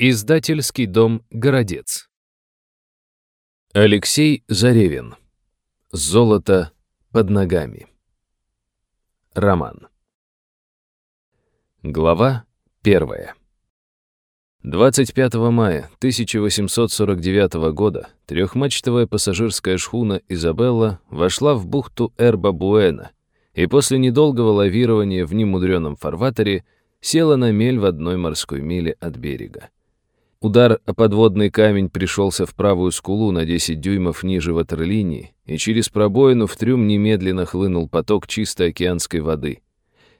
Издательский дом «Городец». Алексей Заревин. Золото под ногами. Роман. Глава первая. 25 мая 1849 года трехмачтовая пассажирская шхуна «Изабелла» вошла в бухту Эрба-Буэна и после недолгого лавирования в немудреном фарватере села на мель в одной морской миле от берега. Удар о подводный камень пришелся в правую скулу на 10 дюймов ниже ватерлинии, и через пробоину в трюм немедленно хлынул поток чистой океанской воды.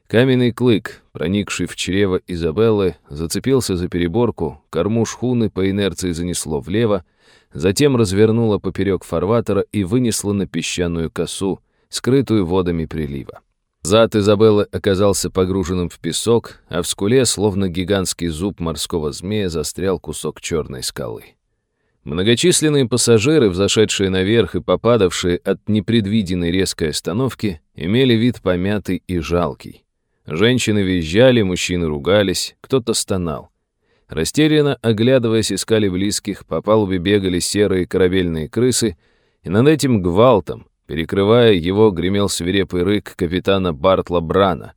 Каменный клык, проникший в чрево Изабеллы, зацепился за переборку, корму шхуны по инерции занесло влево, затем развернуло поперек фарватера и вынесло на песчаную косу, скрытую водами прилива. Зад Изабеллы оказался погруженным в песок, а в скуле, словно гигантский зуб морского змея, застрял кусок черной скалы. Многочисленные пассажиры, взошедшие наверх и попадавшие от непредвиденной резкой остановки, имели вид помятый и жалкий. Женщины визжали, мужчины ругались, кто-то стонал. Растерянно оглядываясь, искали близких, по палубе бегали серые корабельные крысы, и над этим гвалтом, Перекрывая его, гремел свирепый рык капитана Бартла Брана.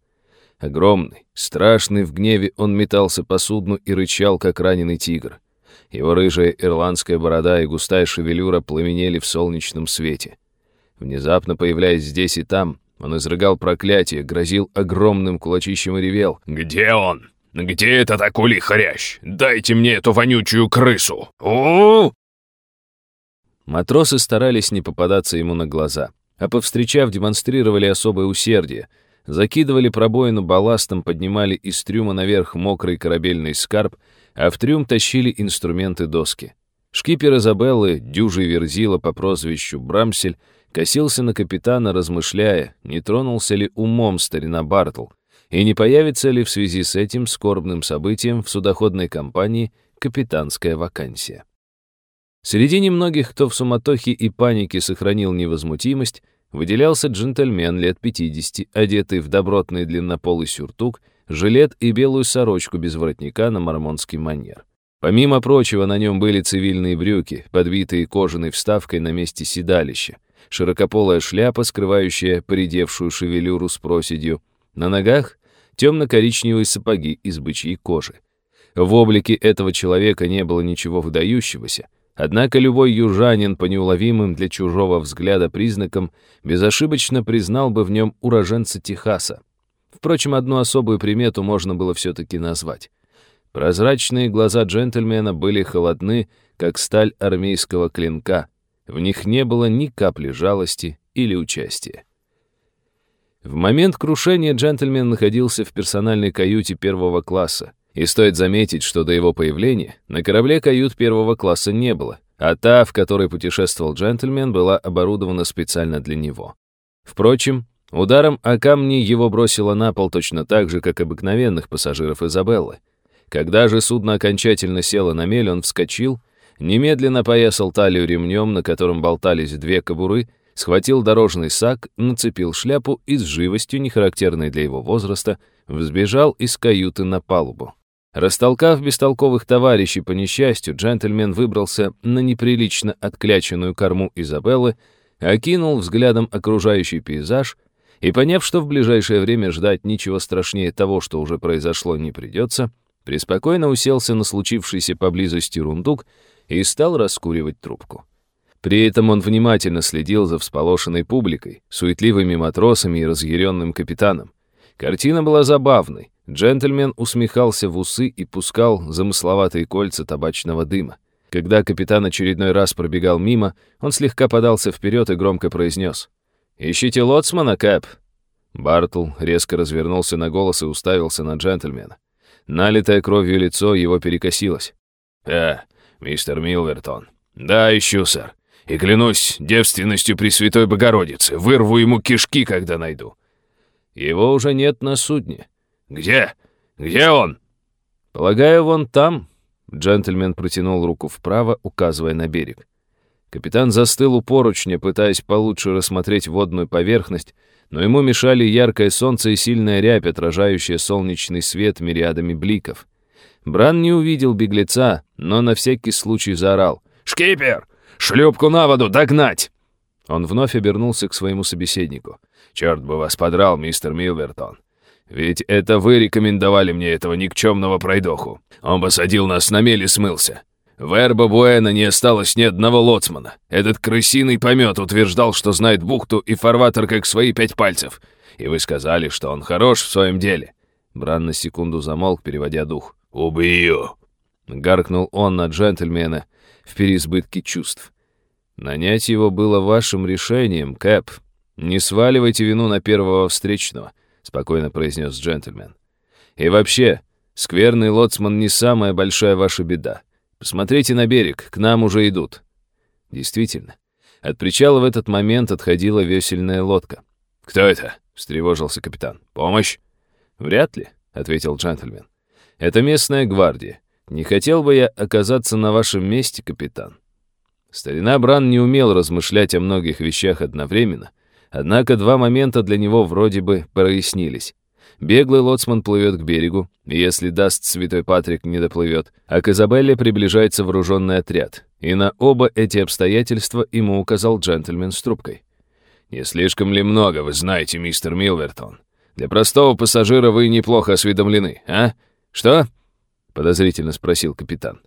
Огромный, страшный в гневе, он метался по судну и рычал, как раненый тигр. Его рыжая ирландская борода и густая шевелюра пламенели в солнечном свете. Внезапно появляясь здесь и там, он изрыгал проклятие, грозил огромным кулачищем и ревел. «Где он? Где этот акулий хрящ? Дайте мне эту вонючую крысу! у, -у, Матросы старались не попадаться ему на глаза, а повстречав, демонстрировали особое усердие. Закидывали пробоину балластом, поднимали из трюма наверх мокрый корабельный скарб, а в трюм тащили инструменты доски. Шкипер Изабеллы, дюжий верзила по прозвищу Брамсель, косился на капитана, размышляя, не тронулся ли умом старина Бартл, и не появится ли в связи с этим скорбным событием в судоходной компании капитанская вакансия. Среди немногих, кто в суматохе и панике сохранил невозмутимость, выделялся джентльмен лет 50, одетый в добротный длиннополый сюртук, жилет и белую сорочку без воротника на мормонский манер. Помимо прочего, на нем были цивильные брюки, подбитые кожаной вставкой на месте седалища, широкополая шляпа, скрывающая поредевшую шевелюру с проседью, на ногах темно-коричневые сапоги из бычьей кожи. В облике этого человека не было ничего выдающегося, Однако любой южанин по неуловимым для чужого взгляда признакам безошибочно признал бы в нем уроженца Техаса. Впрочем, одну особую примету можно было все-таки назвать. Прозрачные глаза джентльмена были холодны, как сталь армейского клинка. В них не было ни капли жалости или участия. В момент крушения джентльмен находился в персональной каюте первого класса. И стоит заметить, что до его появления на корабле кают первого класса не было, а та, в которой путешествовал джентльмен, была оборудована специально для него. Впрочем, ударом о камни его бросило на пол точно так же, как обыкновенных пассажиров Изабеллы. Когда же судно окончательно село на мель, он вскочил, немедленно поясал талию ремнем, на котором болтались две кобуры, схватил дорожный сак, нацепил шляпу и с живостью, не характерной для его возраста, взбежал из каюты на палубу. Растолкав бестолковых товарищей по несчастью, джентльмен выбрался на неприлично откляченную корму Изабеллы, окинул взглядом окружающий пейзаж и, поняв, что в ближайшее время ждать ничего страшнее того, что уже произошло, не придется, преспокойно уселся на случившийся поблизости рундук и стал раскуривать трубку. При этом он внимательно следил за всполошенной публикой, суетливыми матросами и разъяренным капитаном. Картина была забавной. Джентльмен усмехался в усы и пускал замысловатые кольца табачного дыма. Когда капитан очередной раз пробегал мимо, он слегка подался вперед и громко произнес. «Ищите лоцмана, Кэп!» Бартл резко развернулся на голос и уставился на джентльмена. Налитое кровью лицо его перекосилось. «Э, мистер Милвертон. Да, ищу, сэр. И клянусь девственностью Пресвятой Богородицы, вырву ему кишки, когда найду». «Его уже нет на судне. «Где? Где он?» «Полагаю, вон там». Джентльмен протянул руку вправо, указывая на берег. Капитан застыл у поручня, пытаясь получше рассмотреть водную поверхность, но ему мешали яркое солнце и сильная рябь, отражающая солнечный свет мириадами бликов. Бран не увидел беглеца, но на всякий случай заорал. «Шкипер! Шлюпку на воду! Догнать!» Он вновь обернулся к своему собеседнику. «Черт бы вас подрал, мистер Милвертон. Ведь это вы рекомендовали мне этого никчемного пройдоху. Он посадил нас на мели и смылся. В Эрбо Буэна не осталось ни одного лоцмана. Этот крысиный помет утверждал, что знает бухту и фарватер как свои пять пальцев. И вы сказали, что он хорош в своем деле». Бран на секунду замолк, переводя дух. «Убью!» Гаркнул он на джентльмена в переизбытке чувств. «Нанять его было вашим решением, Кэп. Не сваливайте вину на первого встречного», — спокойно произнес джентльмен. «И вообще, скверный лоцман не самая большая ваша беда. Посмотрите на берег, к нам уже идут». Действительно, от причала в этот момент отходила весельная лодка. «Кто это?» — встревожился капитан. «Помощь?» «Вряд ли», — ответил джентльмен. «Это местная гвардия. Не хотел бы я оказаться на вашем месте, капитан». Старина Бран не умел размышлять о многих вещах одновременно, однако два момента для него вроде бы прояснились. Беглый лоцман плывет к берегу, и если даст святой Патрик не доплывет, а к Изабелле приближается вооруженный отряд. И на оба эти обстоятельства ему указал джентльмен с трубкой. «Не слишком ли много вы знаете, мистер Милвертон? Для простого пассажира вы неплохо осведомлены, а? Что?» — подозрительно спросил капитан.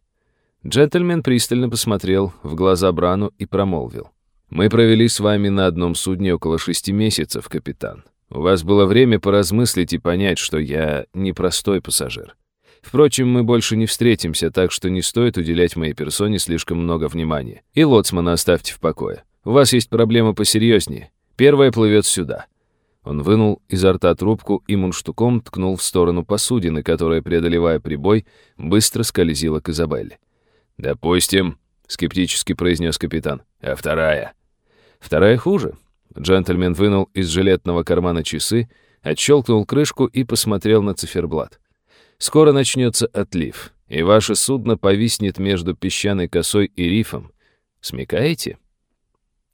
Джентльмен пристально посмотрел в глаза Брану и промолвил. «Мы провели с вами на одном судне около шести месяцев, капитан. У вас было время поразмыслить и понять, что я не простой пассажир. Впрочем, мы больше не встретимся, так что не стоит уделять моей персоне слишком много внимания. И лоцмана оставьте в покое. У вас есть проблема посерьезнее. Первая плывет сюда». Он вынул изо рта трубку и мунштуком ткнул в сторону посудины, которая, преодолевая прибой, быстро скользила к Изабелле. «Допустим», — скептически произнес капитан. «А вторая?» «Вторая хуже. Джентльмен вынул из жилетного кармана часы, отщелкнул крышку и посмотрел на циферблат. «Скоро начнется отлив, и ваше судно повиснет между песчаной косой и рифом. Смекаете?»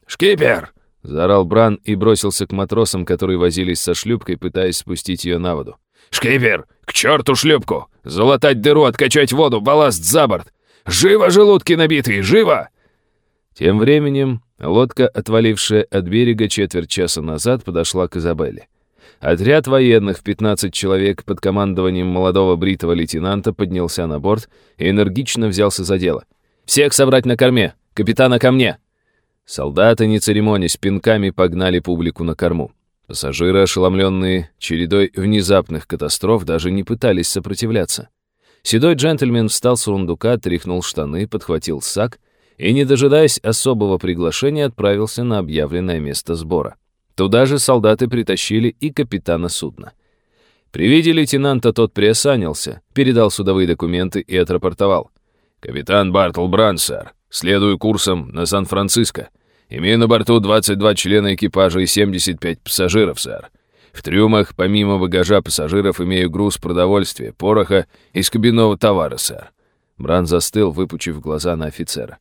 «Шкипер!» — заорал Бран и бросился к матросам, которые возились со шлюпкой, пытаясь спустить ее на воду. «Шкипер! К черту шлюпку! Залатать дыру, откачать воду, балласт за борт! Живо, желудки набитые, живо!» Тем временем лодка, отвалившая от берега четверть часа назад, подошла к Изабелле. Отряд военных в 15 человек под командованием молодого бритого лейтенанта поднялся на борт и энергично взялся за дело. «Всех собрать на корме! Капитана ко мне!» Солдаты, не церемонясь, пинками погнали публику на корму. Пассажиры, ошеломленные чередой внезапных катастроф, даже не пытались сопротивляться. Седой джентльмен встал с рундука, тряхнул штаны, подхватил сак — и, не дожидаясь особого приглашения, отправился на объявленное место сбора. Туда же солдаты притащили и капитана судна. При виде лейтенанта тот приосанился, передал судовые документы и отрапортовал. «Капитан Бартл Бран, сэр. Следую курсом на Сан-Франциско. Имею на борту 22 члена экипажа и 75 пассажиров, сэр. В трюмах, помимо багажа пассажиров, имею груз продовольствия, пороха и скобяного товара, сэр». Бран застыл, выпучив глаза на офицера.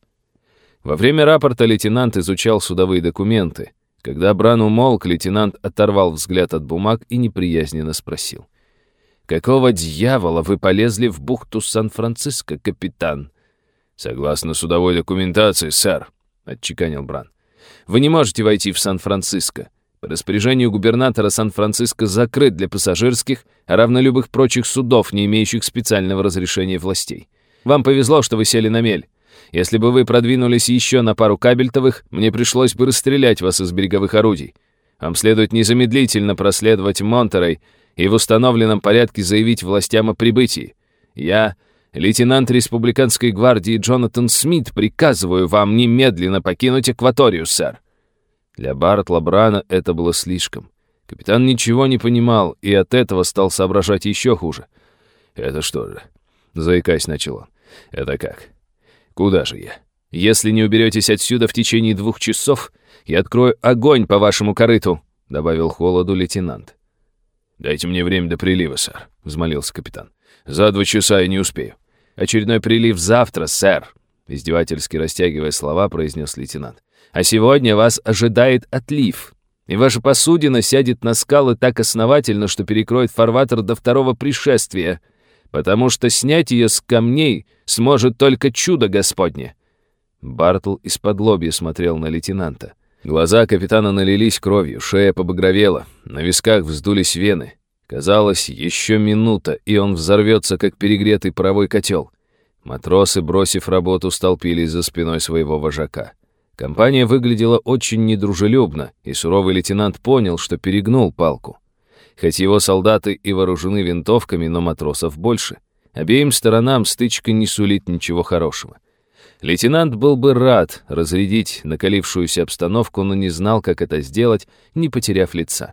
Во время рапорта лейтенант изучал судовые документы. Когда Бран умолк, лейтенант оторвал взгляд от бумаг и неприязненно спросил. «Какого дьявола вы полезли в бухту Сан-Франциско, капитан?» «Согласно судовой документации, сэр», — отчеканил Бран. «Вы не можете войти в Сан-Франциско. По распоряжению губернатора Сан-Франциско закрыт для пассажирских, а равно любых прочих судов, не имеющих специального разрешения властей. Вам повезло, что вы сели на мель. Если бы вы продвинулись еще на пару кабельтовых, мне пришлось бы расстрелять вас из береговых орудий. Вам следует незамедлительно проследовать Монтерой и в установленном порядке заявить властям о прибытии. Я, лейтенант республиканской гвардии Джонатан Смит, приказываю вам немедленно покинуть акваторию, сэр». Для Бартла Брана это было слишком. Капитан ничего не понимал и от этого стал соображать еще хуже. «Это что же?» — заикаясь начал он. «Это как? Куда же я? Если не уберетесь отсюда в течение двух часов, я открою огонь по вашему корыту», — добавил холоду лейтенант. «Дайте мне время до прилива, сэр», — взмолился капитан. «За два часа я не успею». «Очередной прилив завтра, сэр», — издевательски растягивая слова, произнес лейтенант. «А сегодня вас ожидает отлив, и ваша посудина сядет на скалы так основательно, что перекроет фарватер до второго пришествия. потому что снять ее с камней сможет только чудо Господне». Бартл из-под лобья смотрел на лейтенанта. Глаза капитана налились кровью, шея побагровела, на висках вздулись вены. Казалось, еще минута, и он взорвется, как перегретый паровой котел. Матросы, бросив работу, столпились за спиной своего вожака. Компания выглядела очень недружелюбно, и суровый лейтенант понял, что перегнул палку. Хоть его солдаты и вооружены винтовками, но матросов больше. Обеим сторонам стычка не сулит ничего хорошего. Лейтенант был бы рад разрядить накалившуюся обстановку, но не знал, как это сделать, не потеряв лица.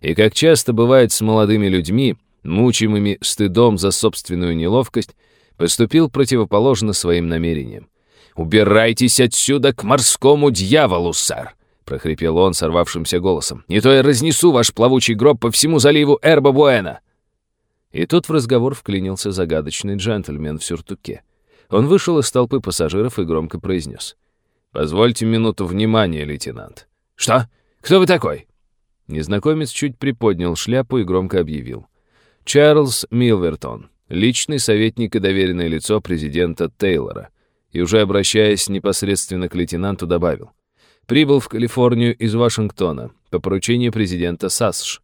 И как часто бывает с молодыми людьми, мучимыми стыдом за собственную неловкость, поступил противоположно своим намерениям. «Убирайтесь отсюда к морскому дьяволу, сэр!» — прохрипел он сорвавшимся голосом. «Не то я разнесу ваш плавучий гроб по всему заливу Эрба-Буэна!» И тут в разговор вклинился загадочный джентльмен в сюртуке. Он вышел из толпы пассажиров и громко произнес. «Позвольте минуту внимания, лейтенант». «Что? Кто вы такой?» Незнакомец чуть приподнял шляпу и громко объявил. Чарльз Милвертон, личный советник и доверенное лицо президента Тейлора, и уже обращаясь непосредственно к лейтенанту, добавил. Прибыл в Калифорнию из Вашингтона по поручению президента САСШ.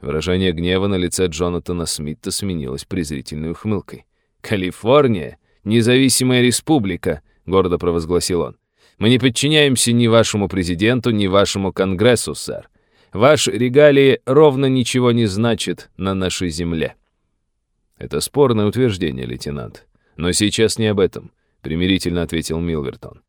Выражение гнева на лице Джонатана Смита сменилось презрительной ухмылкой. «Калифорния? Независимая республика!» — гордо провозгласил он. «Мы не подчиняемся ни вашему президенту, ни вашему конгрессу, сэр. Ваш регалии ровно ничего не значит на нашей земле». «Это спорное утверждение, лейтенант. Но сейчас не об этом», — примирительно ответил Милвертон.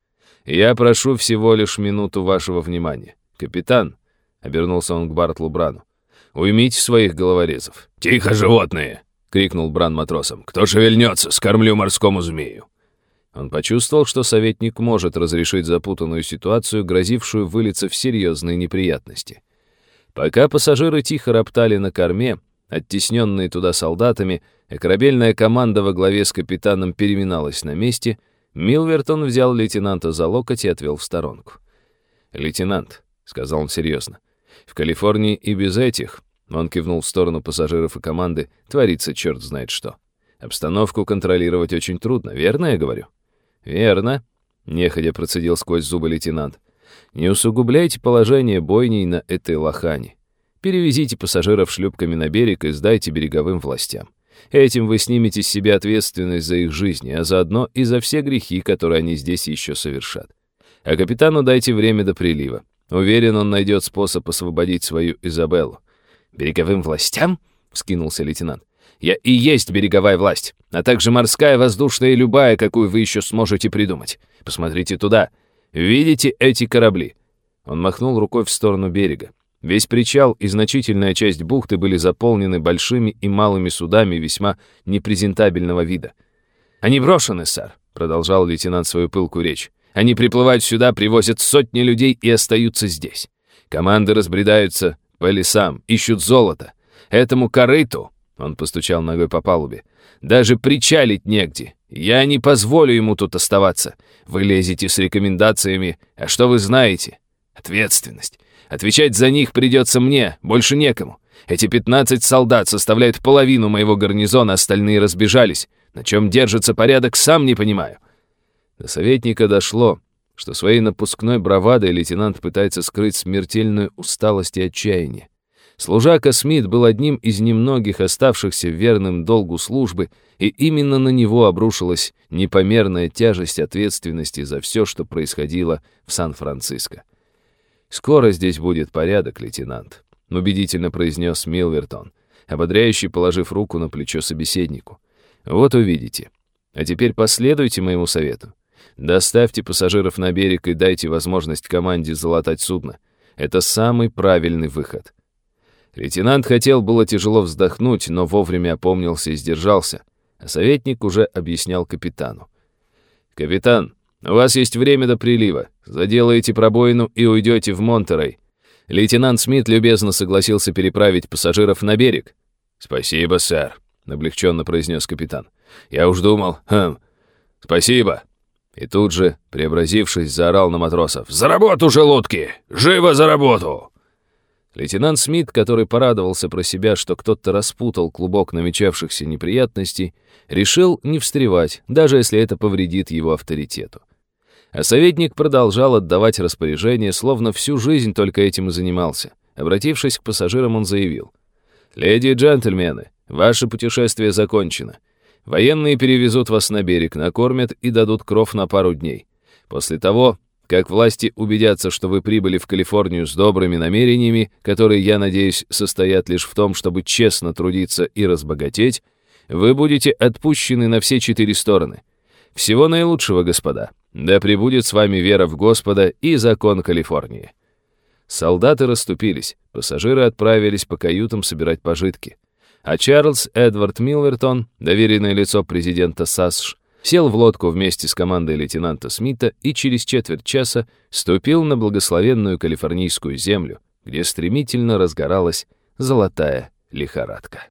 «Я прошу всего лишь минуту вашего внимания. Капитан», — обернулся он к Бартлу Брану, — «уймите своих головорезов». «Тихо, животные!» — крикнул Бран матросам. «Кто шевельнется, скормлю морскому змею». Он почувствовал, что советник может разрешить запутанную ситуацию, грозившую вылиться в серьезные неприятности. Пока пассажиры тихо роптали на корме, оттесненные туда солдатами, а корабельная команда во главе с капитаном переминалась на месте, Милвертон взял лейтенанта за локоть и отвел в сторонку. «Лейтенант», — сказал он серьезно, — «в Калифорнии и без этих», — он кивнул в сторону пассажиров и команды, — «творится черт знает что. Обстановку контролировать очень трудно, верно я говорю?» «Верно», — неходя процедил сквозь зубы лейтенант. Не усугубляйте положение бойней на этой лохане. Перевезите пассажиров шлюпками на берег и сдайте береговым властям. Этим вы снимете с себя ответственность за их жизни, а заодно и за все грехи, которые они здесь еще совершат. А капитану дайте время до прилива. Уверен, он найдет способ освободить свою Изабеллу. «Береговым властям?» — вскинулся лейтенант. «Я и есть береговая власть, а также морская, воздушная и любая, какую вы еще сможете придумать. Посмотрите туда. «Видите эти корабли?» Он махнул рукой в сторону берега. Весь причал и значительная часть бухты были заполнены большими и малыми судами весьма непрезентабельного вида. «Они брошены, сэр», — продолжал лейтенант свою пылкую речь. «Они приплывают сюда, привозят сотни людей и остаются здесь. Команды разбредаются по лесам, ищут золото. Этому корыту, — он постучал ногой по палубе, — даже причалить негде. Я не позволю ему тут оставаться. Вы лезете с рекомендациями, а что вы знаете? Ответственность. Отвечать за них придется мне, больше некому. Эти 15 солдат составляют половину моего гарнизона, остальные разбежались. На чем держится порядок, сам не понимаю. До советника дошло, что своей напускной бравадой лейтенант пытается скрыть смертельную усталость и отчаяние. Служака Смит был одним из немногих оставшихся верным долгу службы, и именно на него обрушилась непомерная тяжесть ответственности за все, что происходило в Сан-Франциско. «Скоро здесь будет порядок, лейтенант», — убедительно произнес Милвертон, ободряющий, положив руку на плечо собеседнику. «Вот увидите. А теперь последуйте моему совету. Доставьте пассажиров на берег и дайте возможность команде залатать судно. Это самый правильный выход». Лейтенант хотел было тяжело вздохнуть, но вовремя опомнился и сдержался, а советник уже объяснял капитану. «Капитан, у вас есть время до прилива. Заделаете пробоину и уйдете в Монтерей. Лейтенант Смит любезно согласился переправить пассажиров на берег. «Спасибо, сэр», — облегченно произнес капитан. «Я уж думал... Хм, спасибо». И тут же, преобразившись, заорал на матросов. «За работу, желудки! Живо за работу!» Лейтенант Смит, который порадовался про себя, что кто-то распутал клубок намечавшихся неприятностей, решил не встревать, даже если это повредит его авторитету. А советник продолжал отдавать распоряжения, словно всю жизнь только этим и занимался. Обратившись к пассажирам, он заявил. «Леди и джентльмены, ваше путешествие закончено. Военные перевезут вас на берег, накормят и дадут кров на пару дней. После того, как власти убедятся, что вы прибыли в Калифорнию с добрыми намерениями, которые, я надеюсь, состоят лишь в том, чтобы честно трудиться и разбогатеть, вы будете отпущены на все четыре стороны. Всего наилучшего, господа. Да пребудет с вами вера в Господа и закон Калифорнии. Солдаты расступились, пассажиры отправились по каютам собирать пожитки. А Чарльз Эдвард Милвертон, доверенное лицо президента САСШ, сел в лодку вместе с командой лейтенанта Смита и через четверть часа ступил на благословенную калифорнийскую землю, где стремительно разгоралась золотая лихорадка.